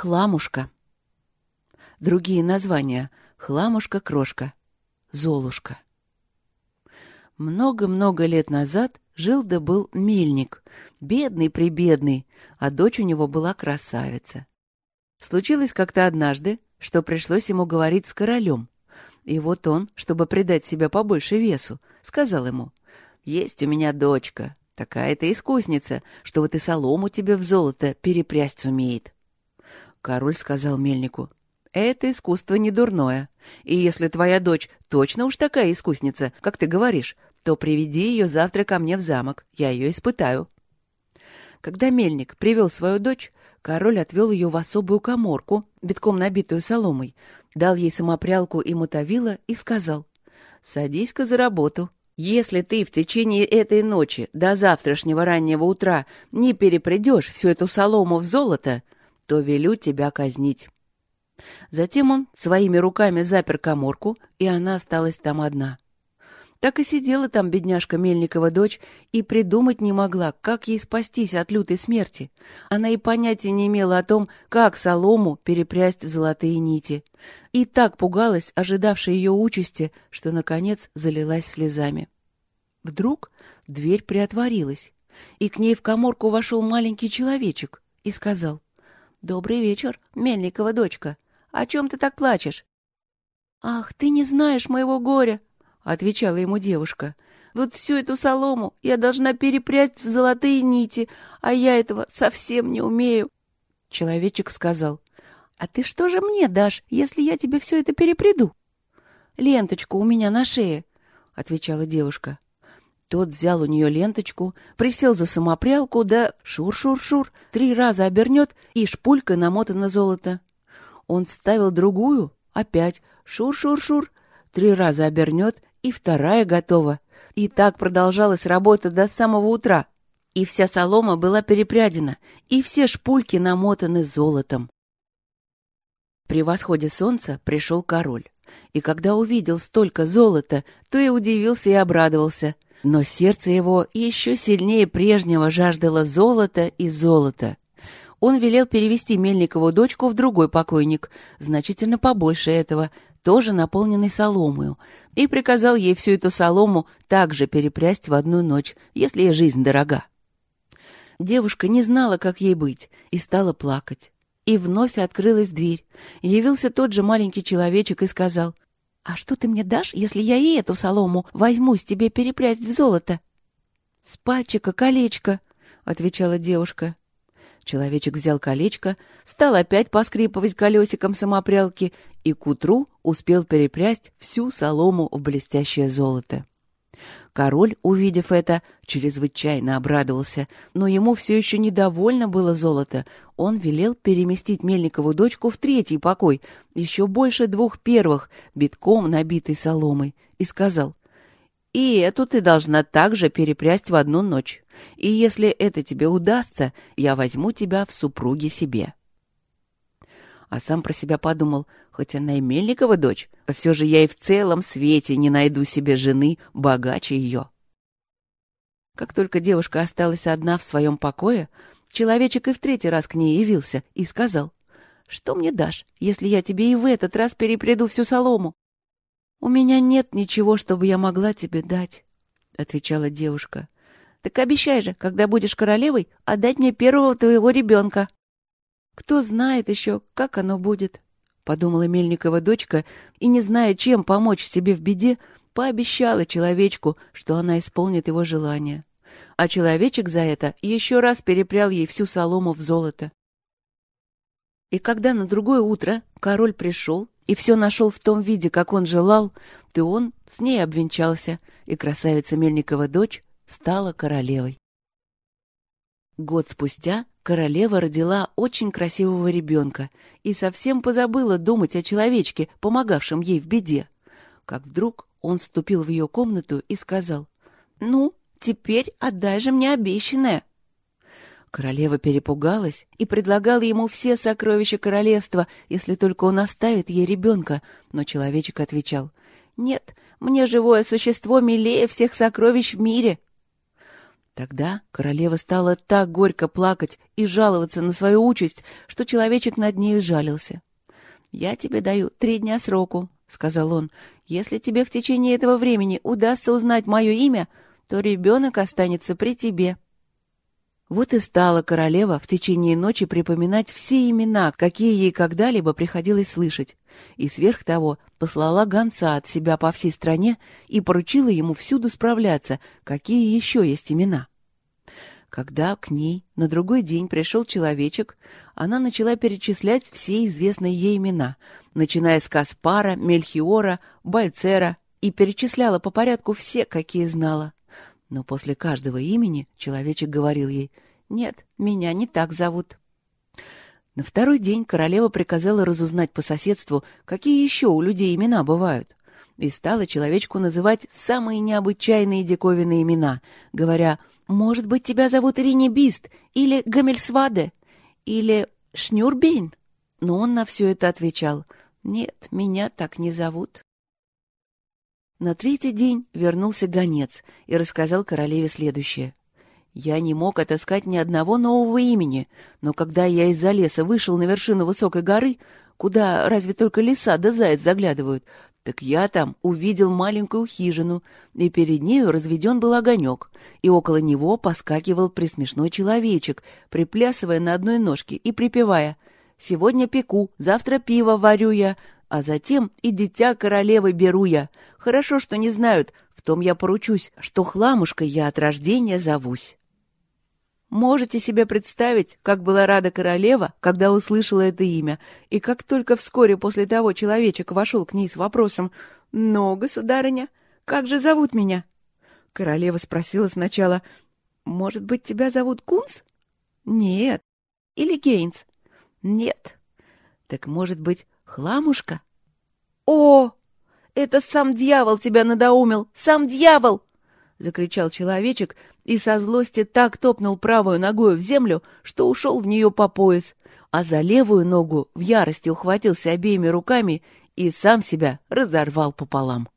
Хламушка. Другие названия — хламушка-крошка, золушка. Много-много лет назад жил да был мельник, бедный-прибедный, а дочь у него была красавица. Случилось как-то однажды, что пришлось ему говорить с королем. И вот он, чтобы придать себя побольше весу, сказал ему, «Есть у меня дочка, такая-то искусница, что вот и солому тебе в золото перепрясть умеет». Король сказал мельнику, «Это искусство не дурное, и если твоя дочь точно уж такая искусница, как ты говоришь, то приведи ее завтра ко мне в замок, я ее испытаю». Когда мельник привел свою дочь, король отвел ее в особую коморку, битком набитую соломой, дал ей самопрялку и мотовила и сказал, «Садись-ка за работу. Если ты в течение этой ночи до завтрашнего раннего утра не перепредешь всю эту солому в золото, то велю тебя казнить». Затем он своими руками запер коморку, и она осталась там одна. Так и сидела там бедняжка Мельникова дочь и придумать не могла, как ей спастись от лютой смерти. Она и понятия не имела о том, как солому перепрясть в золотые нити. И так пугалась, ожидавшей ее участи, что, наконец, залилась слезами. Вдруг дверь приотворилась, и к ней в коморку вошел маленький человечек и сказал, «Добрый вечер, Мельникова дочка. О чем ты так плачешь?» «Ах, ты не знаешь моего горя!» — отвечала ему девушка. «Вот всю эту солому я должна перепрясть в золотые нити, а я этого совсем не умею». Человечек сказал, «А ты что же мне дашь, если я тебе все это перепреду?» «Ленточку у меня на шее», — отвечала девушка. Тот взял у нее ленточку, присел за самопрялку, да шур-шур-шур, три раза обернет, и шпулькой намотано золото. Он вставил другую, опять шур-шур-шур, три раза обернет, и вторая готова. И так продолжалась работа до самого утра. И вся солома была перепрядена, и все шпульки намотаны золотом. При восходе солнца пришел король. И когда увидел столько золота, то и удивился и обрадовался. Но сердце его еще сильнее прежнего жаждало золота и золота. Он велел перевести Мельникову дочку в другой покойник, значительно побольше этого, тоже наполненный соломою, и приказал ей всю эту солому также перепрясть в одну ночь, если ей жизнь дорога. Девушка не знала, как ей быть, и стала плакать. И вновь открылась дверь. Явился тот же маленький человечек и сказал, «А что ты мне дашь, если я и эту солому возьмусь тебе перепрясть в золото?» «С пальчика колечко», — отвечала девушка. Человечек взял колечко, стал опять поскрипывать колесиком самопрялки и к утру успел перепрясть всю солому в блестящее золото. Король, увидев это, чрезвычайно обрадовался, но ему все еще недовольно было золото. Он велел переместить Мельникову дочку в третий покой, еще больше двух первых, битком набитый соломой, и сказал, «И эту ты должна также перепрясть в одну ночь и если это тебе удастся, я возьму тебя в супруги себе». А сам про себя подумал, хоть она и Мельникова дочь, а все же я и в целом свете не найду себе жены богаче ее. Как только девушка осталась одна в своем покое, человечек и в третий раз к ней явился и сказал, «Что мне дашь, если я тебе и в этот раз перепреду всю солому?» «У меня нет ничего, чтобы я могла тебе дать», — отвечала девушка. Так обещай же, когда будешь королевой, отдать мне первого твоего ребенка. Кто знает еще, как оно будет, — подумала Мельникова дочка, и, не зная, чем помочь себе в беде, пообещала человечку, что она исполнит его желание. А человечек за это еще раз перепрял ей всю солому в золото. И когда на другое утро король пришел и все нашел в том виде, как он желал, то он с ней обвенчался, и красавица Мельникова дочь стала королевой. Год спустя королева родила очень красивого ребенка и совсем позабыла думать о человечке, помогавшем ей в беде. Как вдруг он вступил в ее комнату и сказал, «Ну, теперь отдай же мне обещанное». Королева перепугалась и предлагала ему все сокровища королевства, если только он оставит ей ребенка, но человечек отвечал, «Нет, мне живое существо милее всех сокровищ в мире». Тогда королева стала так горько плакать и жаловаться на свою участь, что человечек над нею жалился. «Я тебе даю три дня сроку», — сказал он. «Если тебе в течение этого времени удастся узнать мое имя, то ребенок останется при тебе». Вот и стала королева в течение ночи припоминать все имена, какие ей когда-либо приходилось слышать, и сверх того послала гонца от себя по всей стране и поручила ему всюду справляться, какие еще есть имена. Когда к ней на другой день пришел человечек, она начала перечислять все известные ей имена, начиная с Каспара, Мельхиора, Бальцера, и перечисляла по порядку все, какие знала. Но после каждого имени человечек говорил ей «Нет, меня не так зовут». На второй день королева приказала разузнать по соседству, какие еще у людей имена бывают, и стала человечку называть самые необычайные диковинные имена, говоря «Может быть, тебя зовут Ирине Бист, или Гамельсваде, или Шнюрбейн?» Но он на все это отвечал «Нет, меня так не зовут». На третий день вернулся гонец и рассказал королеве следующее. «Я не мог отыскать ни одного нового имени, но когда я из-за леса вышел на вершину высокой горы, куда разве только лиса да заяц заглядывают, так я там увидел маленькую хижину, и перед нею разведен был огонек, и около него поскакивал присмешной человечек, приплясывая на одной ножке и припевая «Сегодня пеку, завтра пиво варю я, а затем и дитя королевы беру я. Хорошо, что не знают, в том я поручусь, что хламушкой я от рождения зовусь. Можете себе представить, как была рада королева, когда услышала это имя, и как только вскоре после того человечек вошел к ней с вопросом «Ну, государыня, как же зовут меня?» Королева спросила сначала «Может быть, тебя зовут Кунс?» «Нет». «Или Кейнс?» «Нет». «Так, может быть, Хламушка? О! Это сам дьявол тебя надоумил! Сам дьявол! Закричал человечек и со злости так топнул правую ногой в землю, что ушел в нее по пояс, а за левую ногу в ярости ухватился обеими руками и сам себя разорвал пополам.